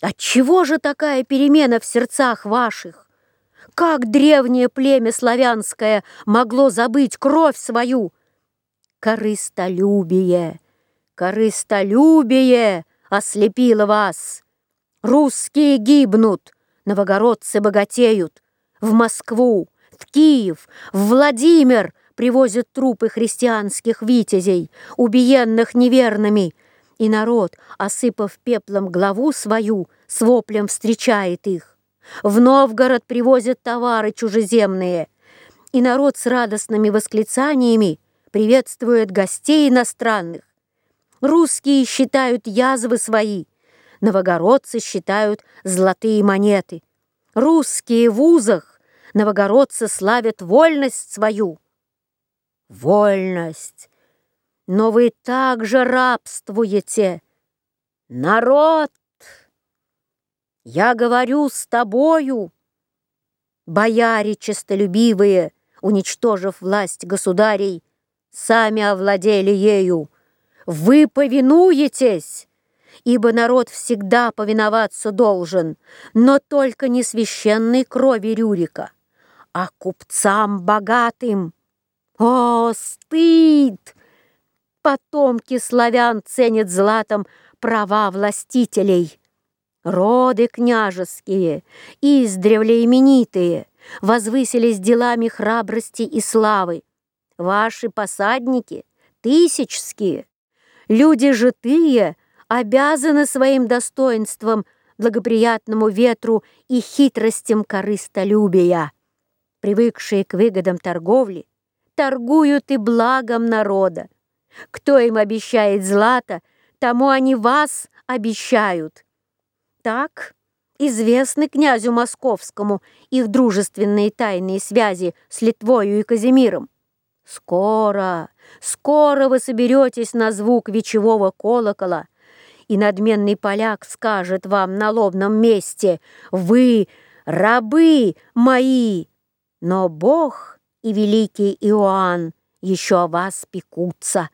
Отчего же такая перемена в сердцах ваших? Как древнее племя славянское могло забыть кровь свою? Корыстолюбие, корыстолюбие ослепило вас. Русские гибнут, новогородцы богатеют. В Москву, в Киев, в Владимир привозят трупы христианских витязей, убиенных неверными, и народ, осыпав пеплом главу свою, с воплем встречает их. В Новгород привозят товары чужеземные, и народ с радостными восклицаниями приветствует гостей иностранных. Русские считают язвы свои, новогородцы считают золотые монеты. Русские в узах, новогородцы славят вольность свою. Вольность! Но вы также рабствуете. Народ, я говорю с тобою, бояре честолюбивые, уничтожив власть государей, сами овладели ею. Вы повинуетесь, ибо народ всегда повиноваться должен, но только не священной крови Рюрика, а купцам богатым. О, стыд! Потомки славян ценят златом права властителей. Роды княжеские, издревле именитые, возвысились делами храбрости и славы. Ваши посадники, тысячские, люди житые, обязаны своим достоинством благоприятному ветру и хитростям корыстолюбия. Привыкшие к выгодам торговли, торгуют и благом народа. Кто им обещает злато, тому они вас обещают. Так известны князю Московскому их дружественные тайные связи с Литвою и Казимиром. Скоро, скоро вы соберетесь на звук вечевого колокола, и надменный поляк скажет вам на лобном месте «Вы рабы мои!» Но Бог и великий Иоанн еще о вас пекутся.